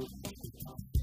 those fucking cops.